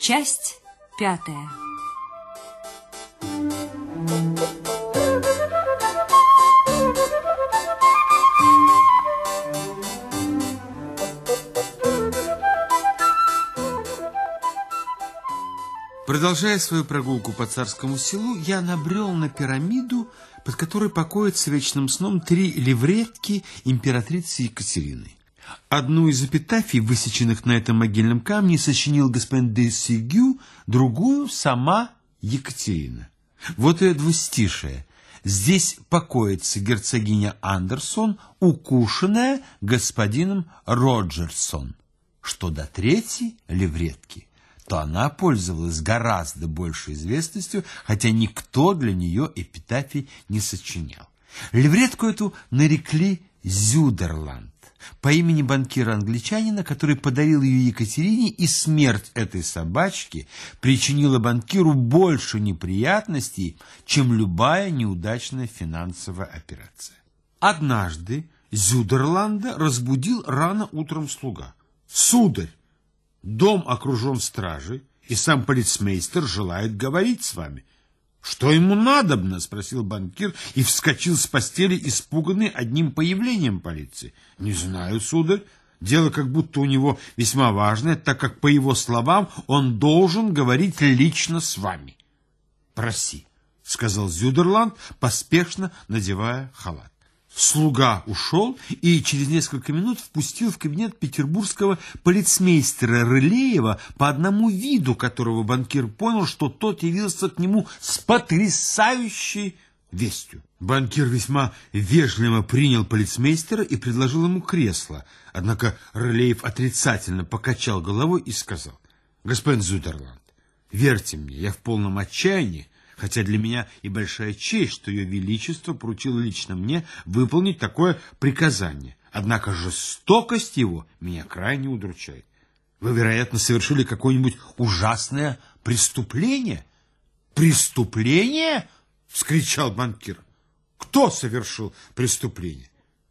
Часть пятая. Продолжая свою прогулку по царскому селу, я набрел на пирамиду, под которой покоятся вечным сном три левретки императрицы Екатерины. Одну из эпитафий, высеченных на этом могильном камне, сочинил господин де Сигю, другую — сама Екатерина. Вот ее двустишее. Здесь покоится герцогиня Андерсон, укушенная господином Роджерсон. Что до третьей левретки, то она пользовалась гораздо большей известностью, хотя никто для нее эпитафий не сочинял. Левретку эту нарекли Зюдерланд по имени банкира-англичанина, который подарил ее Екатерине, и смерть этой собачки причинила банкиру больше неприятностей, чем любая неудачная финансовая операция. Однажды Зюдерланда разбудил рано утром слуга. «Сударь, дом окружен стражей, и сам полицмейстер желает говорить с вами». «Что ему надобно?» — спросил банкир и вскочил с постели, испуганный одним появлением полиции. «Не знаю, сударь. Дело как будто у него весьма важное, так как, по его словам, он должен говорить лично с вами». «Проси», — сказал Зюдерланд, поспешно надевая халат. Слуга ушел и через несколько минут впустил в кабинет петербургского полицмейстера Рылеева, по одному виду которого банкир понял, что тот явился к нему с потрясающей вестью. Банкир весьма вежливо принял полицмейстера и предложил ему кресло, однако Рылеев отрицательно покачал головой и сказал, «Господин Зудерланд, верьте мне, я в полном отчаянии, хотя для меня и большая честь, что ее величество поручило лично мне выполнить такое приказание. Однако жестокость его меня крайне удручает. Вы, вероятно, совершили какое-нибудь ужасное преступление. Преступление? вскричал банкир. Кто совершил преступление?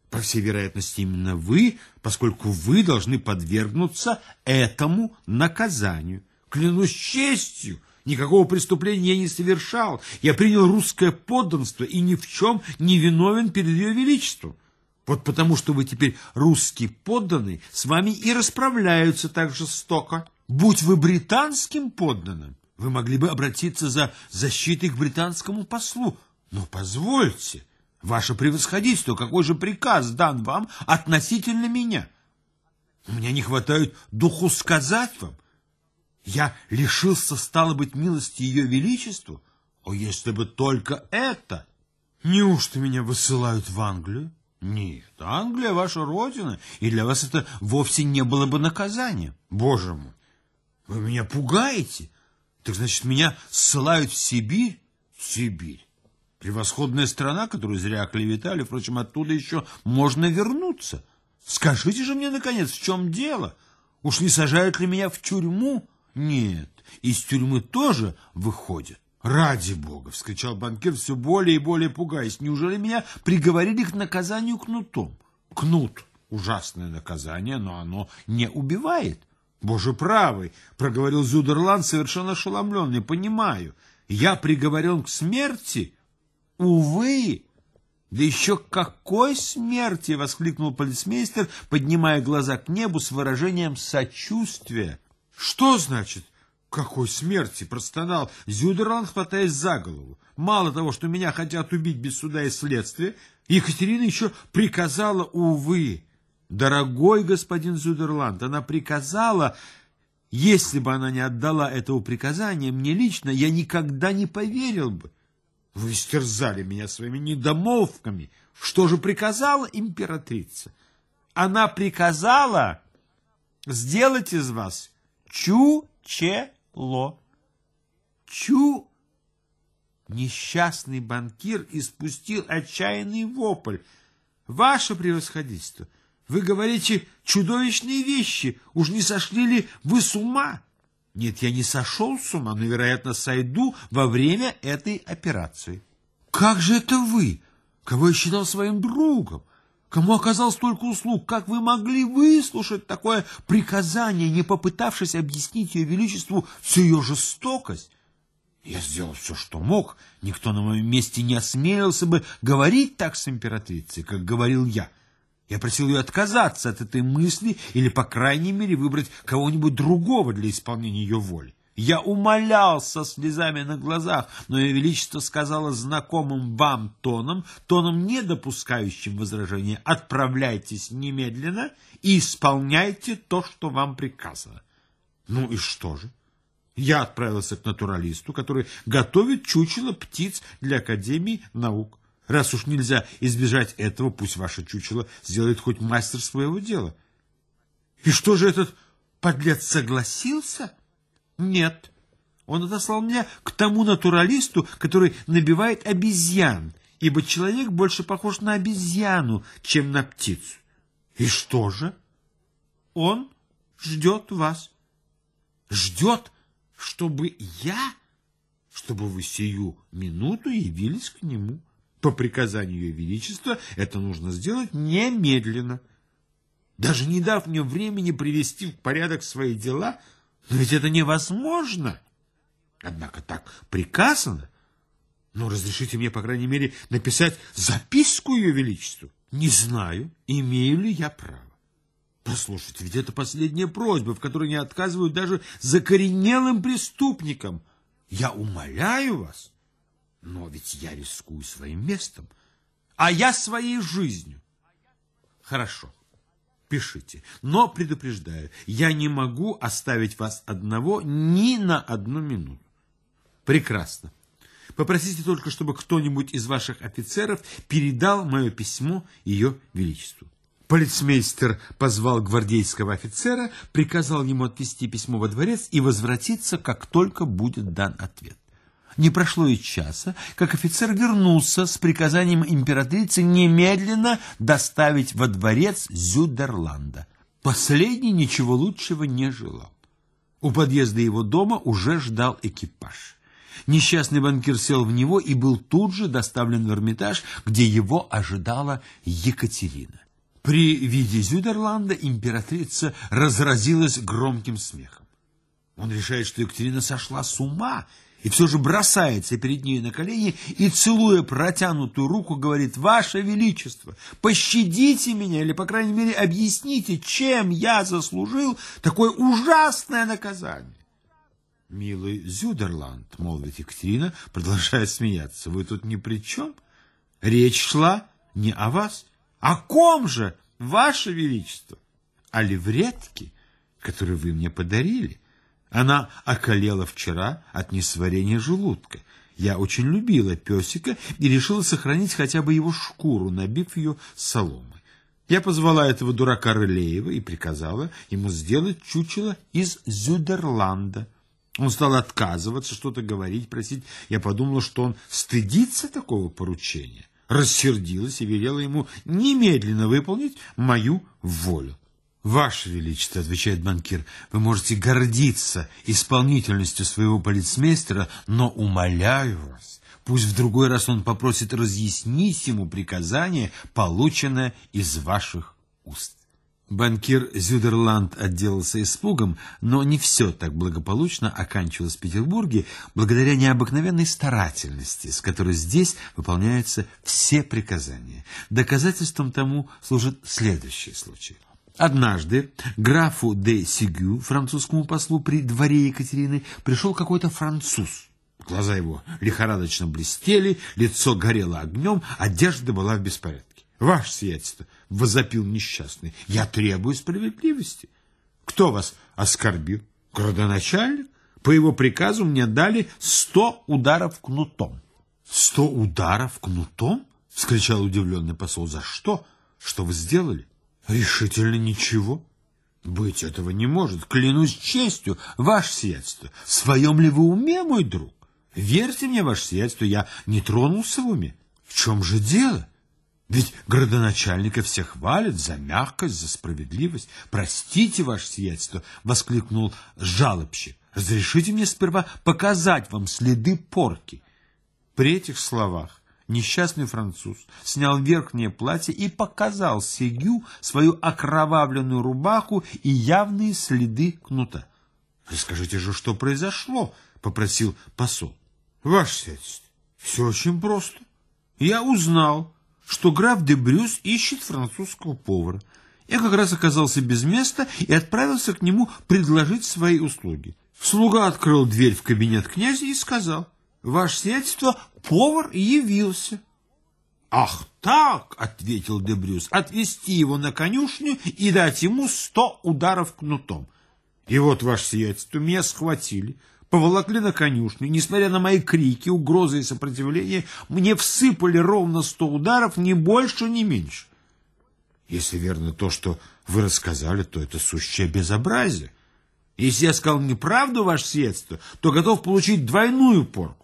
По всей вероятности, именно вы, поскольку вы должны подвергнуться этому наказанию. Клянусь честью, Никакого преступления я не совершал. Я принял русское подданство и ни в чем не виновен перед ее величеством. Вот потому, что вы теперь русский подданный, с вами и расправляются так жестоко. Будь вы британским подданным, вы могли бы обратиться за защитой к британскому послу. Но позвольте, ваше превосходительство, какой же приказ дан вам относительно меня? У меня не хватает духу сказать вам, я лишился, стало быть, милости ее величеству? О, если бы только это! Неужто меня высылают в Англию? Нет, Англия ваша родина, и для вас это вовсе не было бы наказанием. Боже мой, вы меня пугаете? Так значит, меня ссылают в Сибирь? Сибирь. Превосходная страна, которую зря оклеветали, впрочем, оттуда еще можно вернуться. Скажите же мне, наконец, в чем дело? Уж не сажают ли меня в тюрьму? Нет, из тюрьмы тоже выходят. «Ради бога!» — вскричал банкир, все более и более пугаясь. «Неужели меня приговорили к наказанию кнутом?» «Кнут — ужасное наказание, но оно не убивает». «Боже правый!» — проговорил Зюдерланд, совершенно ошеломленный. «Понимаю. Я приговорен к смерти?» «Увы!» «Да еще какой смерти!» — воскликнул полицмейстер, поднимая глаза к небу с выражением сочувствия. Что значит? Какой смерти? Простонал Зюдерланд, хватаясь за голову. Мало того, что меня хотят убить без суда и следствия, Екатерина еще приказала, увы, дорогой господин Зюдерланд, она приказала, если бы она не отдала этого приказания мне лично, я никогда не поверил бы. Вы стерзали меня своими недомолвками. Что же приказала императрица? Она приказала сделать из вас Чучело. Чу... Несчастный банкир испустил отчаянный вопль. Ваше превосходительство, вы говорите чудовищные вещи. Уж не сошли ли вы с ума? Нет, я не сошел с ума, но, вероятно, сойду во время этой операции. Как же это вы, кого я считал своим другом? Кому оказал столько услуг? Как вы могли выслушать такое приказание, не попытавшись объяснить ее величеству всю ее жестокость? Я сделал все, что мог. Никто на моем месте не осмелился бы говорить так с императрицей, как говорил я. Я просил ее отказаться от этой мысли или, по крайней мере, выбрать кого-нибудь другого для исполнения ее воли. Я умолял со слезами на глазах, но Ее Величество сказала знакомым вам тоном, тоном, не допускающим возражения, отправляйтесь немедленно и исполняйте то, что вам приказано. Ну и что же? Я отправился к натуралисту, который готовит чучело птиц для Академии наук. Раз уж нельзя избежать этого, пусть ваше чучело сделает хоть мастер своего дела. И что же этот подлец согласился? Нет. Он отослал меня к тому натуралисту, который набивает обезьян, ибо человек больше похож на обезьяну, чем на птицу. И что же? Он ждет вас. Ждет, чтобы я, чтобы вы сию минуту явились к нему. По приказанию Ее Величества это нужно сделать немедленно. Даже не дав мне времени привести в порядок свои дела, но ведь это невозможно. Однако так приказано. Ну, разрешите мне, по крайней мере, написать записку Ее Величеству. Не знаю, имею ли я право. Послушайте, ведь это последняя просьба, в которой не отказывают даже закоренелым преступникам. Я умоляю вас, но ведь я рискую своим местом, а я своей жизнью. Хорошо пишите. Но предупреждаю, я не могу оставить вас одного ни на одну минуту. Прекрасно. Попросите только, чтобы кто-нибудь из ваших офицеров передал мое письмо ее величеству. Полицмейстер позвал гвардейского офицера, приказал ему отвезти письмо во дворец и возвратиться, как только будет дан ответ. Не прошло и часа, как офицер вернулся с приказанием императрицы немедленно доставить во дворец Зюдерланда. Последний ничего лучшего не желал. У подъезда его дома уже ждал экипаж. Несчастный банкир сел в него и был тут же доставлен в Эрмитаж, где его ожидала Екатерина. При виде Зюдерланда императрица разразилась громким смехом. Он решает, что Екатерина сошла с ума и все же бросается перед ней на колени и, целуя протянутую руку, говорит, «Ваше Величество, пощадите меня или, по крайней мере, объясните, чем я заслужил такое ужасное наказание». «Милый Зюдерланд», — молвит Екатерина, продолжая смеяться, — «вы тут ни при чем? Речь шла не о вас. О ком же, Ваше Величество? О левретке, которую вы мне подарили». Она околела вчера от несварения желудка. Я очень любила песика и решила сохранить хотя бы его шкуру, набив ее соломой. Я позвала этого дурака Рылеева и приказала ему сделать чучело из Зюдерланда. Он стал отказываться, что-то говорить, просить. Я подумала, что он стыдится такого поручения. Рассердилась и велела ему немедленно выполнить мою волю. «Ваше Величество», — отвечает банкир, — «вы можете гордиться исполнительностью своего полицмейстера, но умоляю вас, пусть в другой раз он попросит разъяснить ему приказание, полученное из ваших уст». Банкир Зюдерланд отделался испугом, но не все так благополучно оканчивалось в Петербурге благодаря необыкновенной старательности, с которой здесь выполняются все приказания. Доказательством тому служит следующий случай – Однажды графу де Сигю, французскому послу при дворе Екатерины, пришел какой-то француз. Глаза его лихорадочно блестели, лицо горело огнем, одежда была в беспорядке. «Ваше сиятельство!» — возопил несчастный. «Я требую справедливости. Кто вас оскорбил? Градоначальник? По его приказу мне дали сто ударов кнутом». «Сто ударов кнутом?» — вскричал удивленный посол. «За что? Что вы сделали?» Решительно ничего. Быть этого не может. Клянусь честью, ваше сиятельство. В своем ли вы уме, мой друг? Верьте мне, ваше сиятельство, я не тронулся в уме. В чем же дело? Ведь городоначальника все хвалят за мягкость, за справедливость. Простите, ваше сиятельство, воскликнул жалобщик. Разрешите мне сперва показать вам следы порки. При этих словах Несчастный француз снял верхнее платье и показал Сегю свою окровавленную рубаху и явные следы кнута. «Расскажите же, что произошло?» — попросил посол. «Ваше сельство, все очень просто. Я узнал, что граф де Брюс ищет французского повара. Я как раз оказался без места и отправился к нему предложить свои услуги. Слуга открыл дверь в кабинет князя и сказал, «Ваше сиятельство, повар явился». «Ах так!» — ответил Дебрюс. «Отвести его на конюшню и дать ему сто ударов кнутом». И вот, ваше сиятельство, меня схватили, поволокли на конюшню. Несмотря на мои крики, угрозы и сопротивление, мне всыпали ровно сто ударов, ни больше, ни меньше. Если верно то, что вы рассказали, то это сущее безобразие. Если я сказал неправду, ваше сиятельство, то готов получить двойную порку.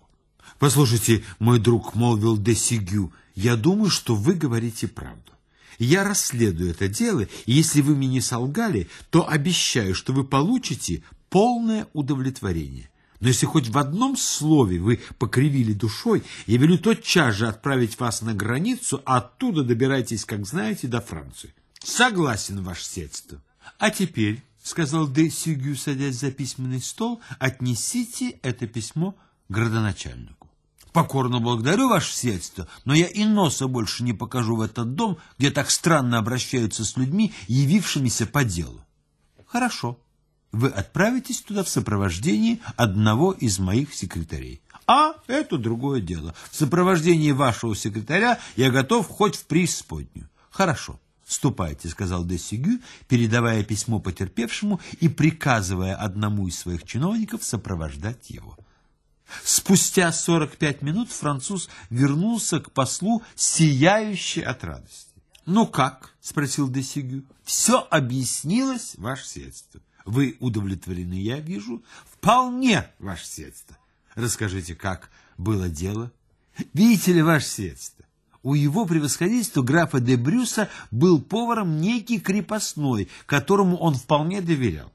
Послушайте, мой друг, молвил де Сигю, я думаю, что вы говорите правду. Я расследую это дело, и если вы мне не солгали, то обещаю, что вы получите полное удовлетворение. Но если хоть в одном слове вы покривили душой, я велю тотчас же отправить вас на границу, а оттуда добирайтесь, как знаете, до Франции. Согласен, ваше сельство. А теперь, — сказал де Сюгю, садясь за письменный стол, — отнесите это письмо градоначальнику. Покорно благодарю ваше сельство, но я и носа больше не покажу в этот дом, где так странно обращаются с людьми, явившимися по делу. Хорошо. Вы отправитесь туда в сопровождении одного из моих секретарей. А это другое дело. В сопровождении вашего секретаря я готов хоть в преисподнюю. Хорошо. «Ступайте», — сказал де Сигю, передавая письмо потерпевшему и приказывая одному из своих чиновников сопровождать его. Спустя сорок пять минут француз вернулся к послу, сияющий от радости. «Ну как?» — спросил Десигю. «Все объяснилось, ваше средство. Вы удовлетворены, я вижу?» «Вполне, ваше средство. Расскажите, как было дело?» «Видите ли, ваше средство, у его превосходительства графа де Брюса был поваром некий крепостной, которому он вполне доверял.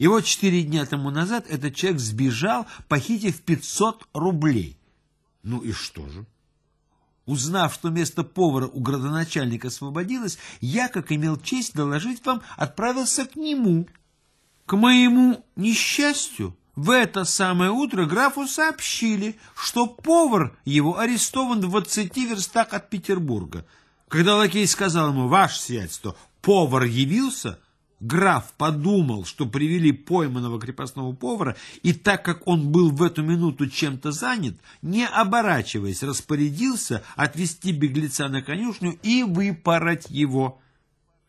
И вот четыре дня тому назад этот человек сбежал, похитив 500 рублей. Ну и что же? Узнав, что место повара у градоначальника освободилось, я, как имел честь доложить вам, отправился к нему. К моему несчастью, в это самое утро графу сообщили, что повар его арестован в двадцати верстах от Петербурга. Когда лакей сказал ему, ваше сиятельство, повар явился, Граф подумал, что привели пойманного крепостного повара, и так как он был в эту минуту чем-то занят, не оборачиваясь, распорядился отвести беглеца на конюшню и выпороть его.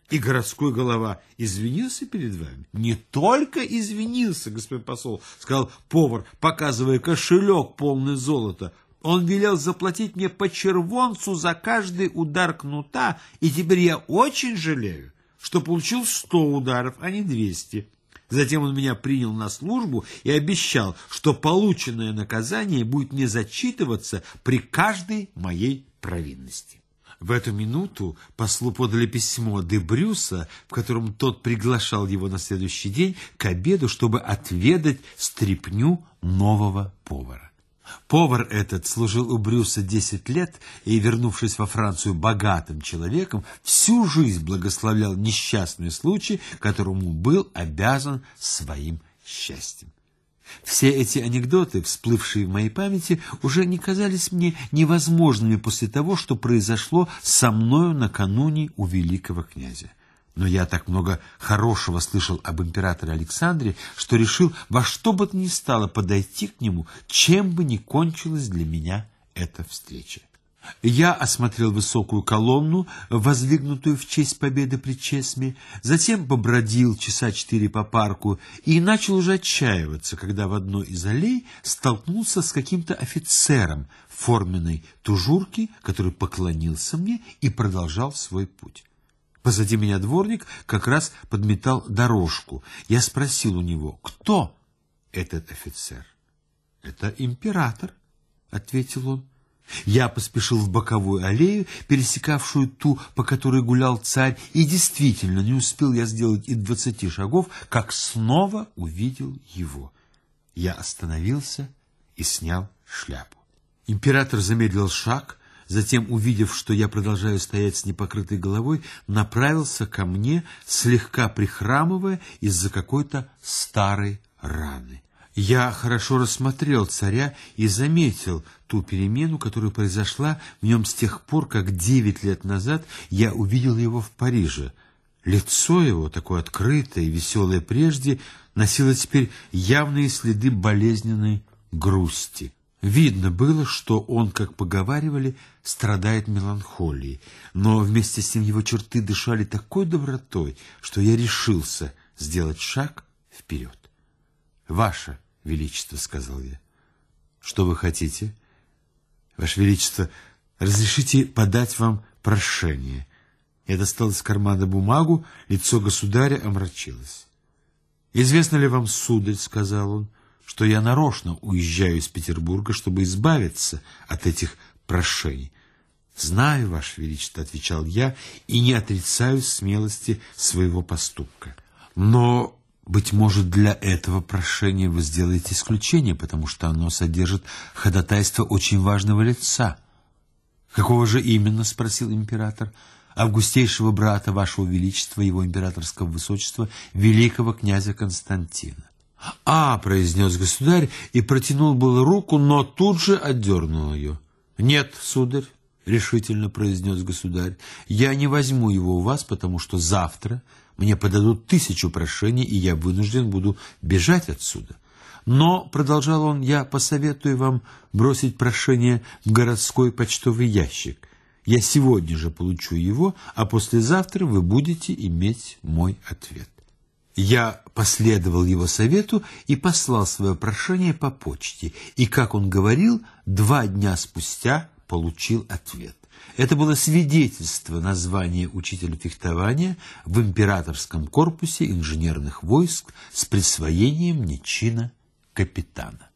И городской голова извинился перед вами? Не только извинился, господин посол, сказал повар, показывая кошелек полный золота. Он велел заплатить мне по червонцу за каждый удар кнута, и теперь я очень жалею что получил сто ударов, а не двести. Затем он меня принял на службу и обещал, что полученное наказание будет не зачитываться при каждой моей провинности. В эту минуту послу подали письмо де Брюса, в котором тот приглашал его на следующий день к обеду, чтобы отведать стряпню нового повара. Повар этот служил у Брюса десять лет и, вернувшись во Францию богатым человеком, всю жизнь благословлял несчастный случай, которому был обязан своим счастьем. Все эти анекдоты, всплывшие в моей памяти, уже не казались мне невозможными после того, что произошло со мною накануне у великого князя. Но я так много хорошего слышал об императоре Александре, что решил во что бы то ни стало подойти к нему, чем бы ни кончилась для меня эта встреча. Я осмотрел высокую колонну, воздвигнутую в честь победы при Чесме, затем побродил часа четыре по парку и начал уже отчаиваться, когда в одной из аллей столкнулся с каким-то офицером в форменной тужурке, который поклонился мне и продолжал свой путь. Позади меня дворник как раз подметал дорожку. Я спросил у него, кто этот офицер? — Это император, — ответил он. Я поспешил в боковую аллею, пересекавшую ту, по которой гулял царь, и действительно не успел я сделать и двадцати шагов, как снова увидел его. Я остановился и снял шляпу. Император замедлил шаг, Затем, увидев, что я продолжаю стоять с непокрытой головой, направился ко мне, слегка прихрамывая из-за какой-то старой раны. Я хорошо рассмотрел царя и заметил ту перемену, которая произошла в нем с тех пор, как девять лет назад я увидел его в Париже. Лицо его, такое открытое и веселое прежде, носило теперь явные следы болезненной грусти. Видно было, что он, как поговаривали, страдает меланхолией, но вместе с тем его черты дышали такой добротой, что я решился сделать шаг вперед. «Ваше Величество», — сказал я, — «что вы хотите?» «Ваше Величество, разрешите подать вам прошение». Я достал из кармана бумагу, лицо государя омрачилось. «Известно ли вам, сударь, — сказал он, — что я нарочно уезжаю из Петербурга, чтобы избавиться от этих прошений. «Знаю, Ваше Величество», — отвечал я, — «и не отрицаю смелости своего поступка. Но, быть может, для этого прошения вы сделаете исключение, потому что оно содержит ходатайство очень важного лица». «Какого же именно?» — спросил император. «Августейшего брата Вашего Величества, Его императорского высочества, великого князя Константина». «А», — произнес государь и протянул было руку, но тут же отдернул ее. «Нет, сударь», — решительно произнес государь, — «я не возьму его у вас, потому что завтра мне подадут тысячу прошений, и я вынужден буду бежать отсюда. Но, — продолжал он, — я посоветую вам бросить прошение в городской почтовый ящик. Я сегодня же получу его, а послезавтра вы будете иметь мой ответ». Я последовал его совету и послал свое прошение по почте, и, как он говорил, два дня спустя получил ответ. Это было свидетельство названия учителя фехтования в императорском корпусе инженерных войск с присвоением мне чина капитана.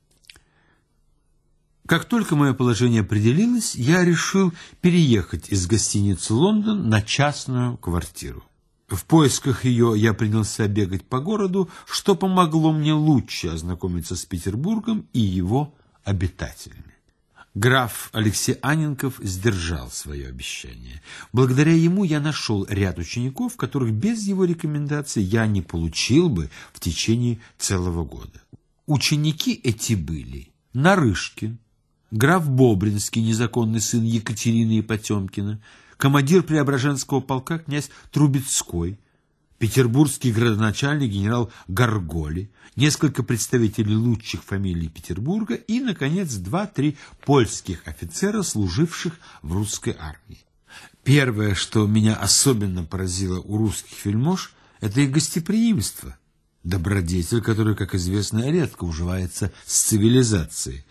Как только мое положение определилось, я решил переехать из гостиницы «Лондон» на частную квартиру. В поисках ее я принялся бегать по городу, что помогло мне лучше ознакомиться с Петербургом и его обитателями. Граф Алексей Аненков сдержал свое обещание. Благодаря ему я нашел ряд учеников, которых без его рекомендаций я не получил бы в течение целого года. Ученики эти были Нарышкин, граф Бобринский, незаконный сын Екатерины и Потемкина, командир Преображенского полка князь Трубецкой, петербургский градоначальник генерал Гарголи, несколько представителей лучших фамилий Петербурга и, наконец, два-три польских офицера, служивших в русской армии. Первое, что меня особенно поразило у русских вельмож, это их гостеприимство, добродетель, который, как известно, редко уживается с цивилизацией.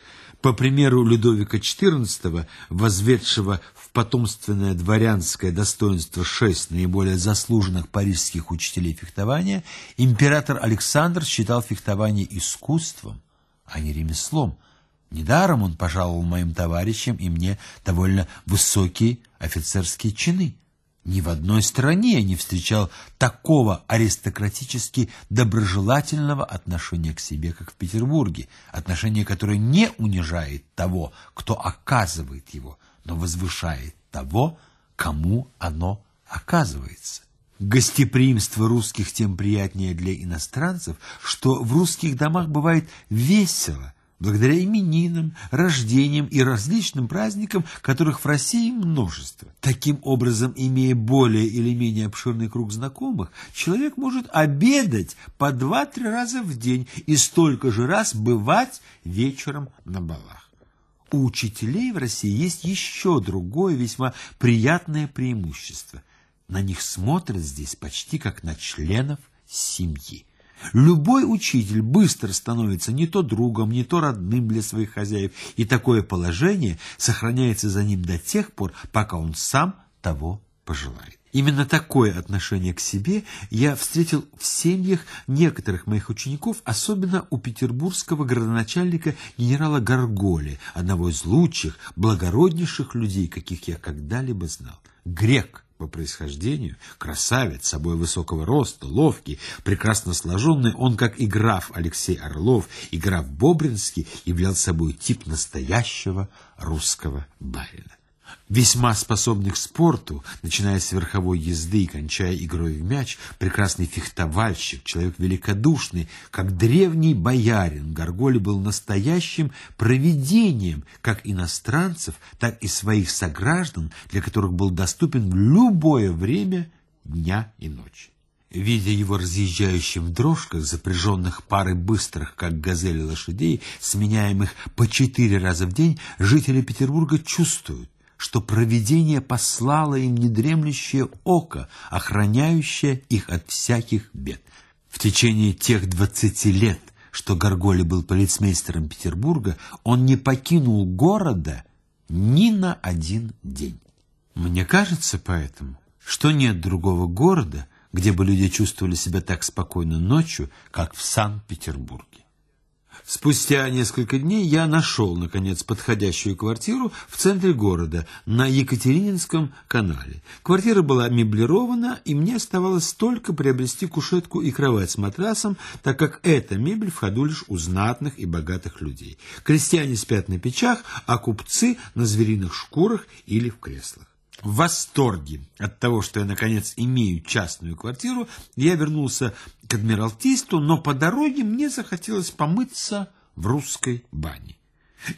По примеру Людовика XIV, возведшего в потомственное дворянское достоинство шесть наиболее заслуженных парижских учителей фехтования, император Александр считал фехтование искусством, а не ремеслом. Недаром он пожаловал моим товарищам и мне довольно высокие офицерские чины. Ни в одной стране я не встречал такого аристократически доброжелательного отношения к себе, как в Петербурге, отношение, которое не унижает того, кто оказывает его, но возвышает того, кому оно оказывается. Гостеприимство русских тем приятнее для иностранцев, что в русских домах бывает весело, благодаря именинам, рождениям и различным праздникам, которых в России множество. Таким образом, имея более или менее обширный круг знакомых, человек может обедать по два-три раза в день и столько же раз бывать вечером на балах. У учителей в России есть еще другое весьма приятное преимущество. На них смотрят здесь почти как на членов семьи. Любой учитель быстро становится не то другом, не то родным для своих хозяев, и такое положение сохраняется за ним до тех пор, пока он сам того пожелает. Именно такое отношение к себе я встретил в семьях некоторых моих учеников, особенно у петербургского градоначальника генерала Гарголи, одного из лучших, благороднейших людей, каких я когда-либо знал. Грек, по происхождению, красавец, собой высокого роста, ловкий, прекрасно сложенный, он, как и граф Алексей Орлов, и граф Бобринский, являл собой тип настоящего русского барина. Весьма способный к спорту, начиная с верховой езды и кончая игрой в мяч, прекрасный фехтовальщик, человек великодушный, как древний боярин, Горголи был настоящим провидением как иностранцев, так и своих сограждан, для которых был доступен в любое время дня и ночи. Видя его разъезжающим в дрожках, запряженных парой быстрых, как газели лошадей, сменяемых по четыре раза в день, жители Петербурга чувствуют, что провидение послало им недремлющее око, охраняющее их от всяких бед. В течение тех двадцати лет, что Горголи был полицмейстером Петербурга, он не покинул города ни на один день. Мне кажется поэтому, что нет другого города, где бы люди чувствовали себя так спокойно ночью, как в Санкт-Петербурге. Спустя несколько дней я нашел, наконец, подходящую квартиру в центре города, на Екатерининском канале. Квартира была меблирована, и мне оставалось только приобрести кушетку и кровать с матрасом, так как эта мебель в ходу лишь у знатных и богатых людей. Крестьяне спят на печах, а купцы на звериных шкурах или в креслах. В восторге от того, что я, наконец, имею частную квартиру, я вернулся к Адмиралтейству, но по дороге мне захотелось помыться в русской бане.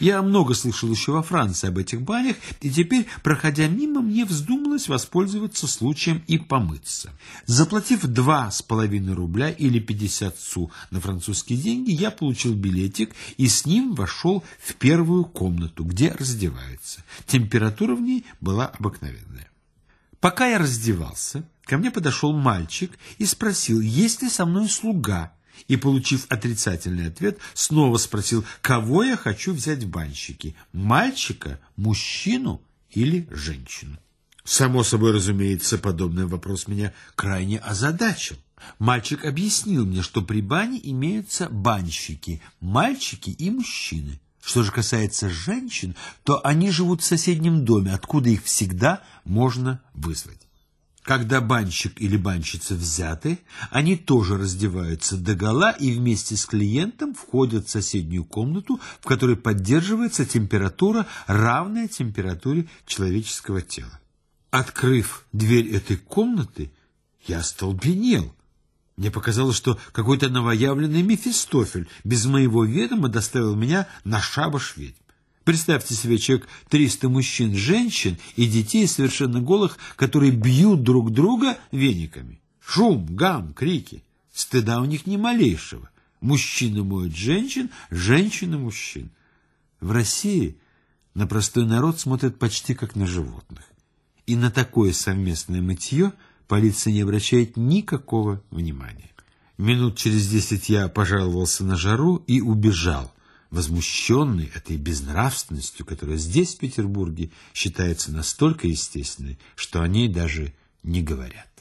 Я много слышал еще во Франции об этих банях, и теперь, проходя мимо, мне вздумалось воспользоваться случаем и помыться. Заплатив два с половиной рубля или пятьдесят су на французские деньги, я получил билетик и с ним вошел в первую комнату, где раздеваются. Температура в ней была обыкновенная. Пока я раздевался, ко мне подошел мальчик и спросил, есть ли со мной слуга, и, получив отрицательный ответ, снова спросил, кого я хочу взять в банщики, мальчика, мужчину или женщину. Само собой, разумеется, подобный вопрос меня крайне озадачил. Мальчик объяснил мне, что при бане имеются банщики, мальчики и мужчины. Что же касается женщин, то они живут в соседнем доме, откуда их всегда можно вызвать. Когда банщик или банщица взяты, они тоже раздеваются догола и вместе с клиентом входят в соседнюю комнату, в которой поддерживается температура, равная температуре человеческого тела. Открыв дверь этой комнаты, я столбенел. Мне показалось, что какой-то новоявленный Мефистофель без моего ведома доставил меня на шабаш ведьм. Представьте себе человек 300 мужчин, женщин и детей совершенно голых, которые бьют друг друга вениками. Шум, гам, крики. Стыда у них ни малейшего. Мужчины моют женщин, женщины мужчин. В России на простой народ смотрят почти как на животных. И на такое совместное мытье полиция не обращает никакого внимания. Минут через десять я пожаловался на жару и убежал возмущенный этой безнравственностью, которая здесь, в Петербурге, считается настолько естественной, что о ней даже не говорят.